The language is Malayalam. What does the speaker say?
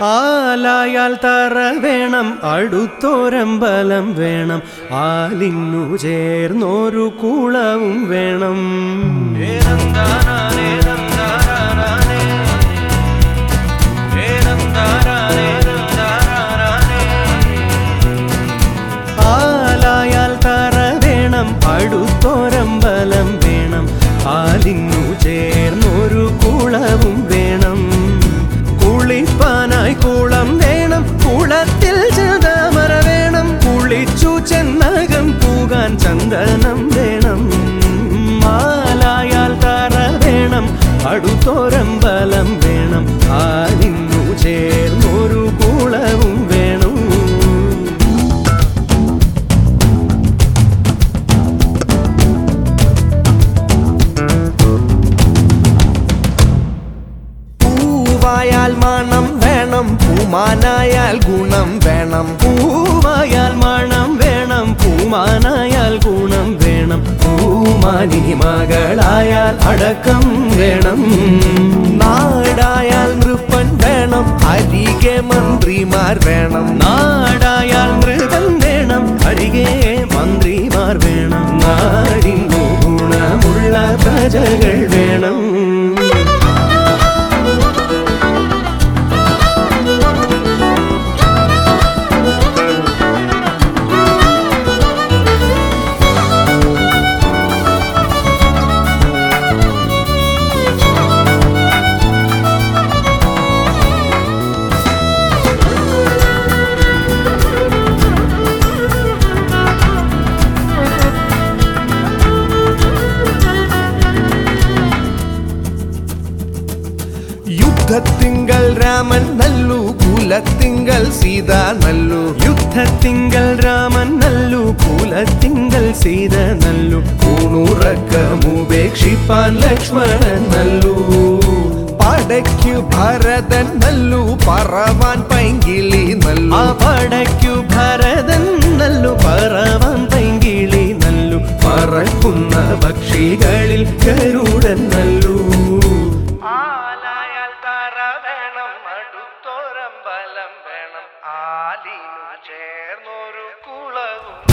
ആലായാൽ തറ വേണം അടുത്തോരമ്പലം വേണം ആലിന്നു ചേർന്നൊരു കുളവും വേണം. ആലായാൽ തറ വേണം അടുത്തോരമ്പലം വേണം ആലിന്നു ചന്ദനം വേണം. മാലായാൽ തറ വേണം. അടുത്തോരം ബലം വേണം. ആരിന്നു ചേർന്നൊരു കുളവും വേണം. മണം വേണം. ഗുണം വേണം. പൂവായാൽ മണം വേണം. വേണം പൂമാനി മകളായാൽ അടക്കം വേണം. നാടായാൽ നൃപ്പൻ വേണം. അരികെ മന്ത്രിമാർ വേണം. നാടായാൽ യുദ്ധത്തിങ്കൽ രാമൻ നല്ലു കുലത്തിങ്കൽ സീത നല്ലു. യുദ്ധത്തിങ്കൽ രാമൻ നല്ലു കുലത്തിങ്കൽ സീത നല്ലു. കൂണുറക്കമുപേക്ഷിപ്പാൻ ലക്ഷ്മണൻ നല്ലു. പടയ്ക്കു ഭരതൻ നല്ലു പറവാൻ പൈങ്കിളി നല്ലു. പടയ്ക്കു ഭരതൻ നല്ലു പറവാൻ പൈങ്കിളി നല്ലു. പറക്കുന്ന പക്ഷികളിൽ കരു ചേർന്നൊരു കുളവും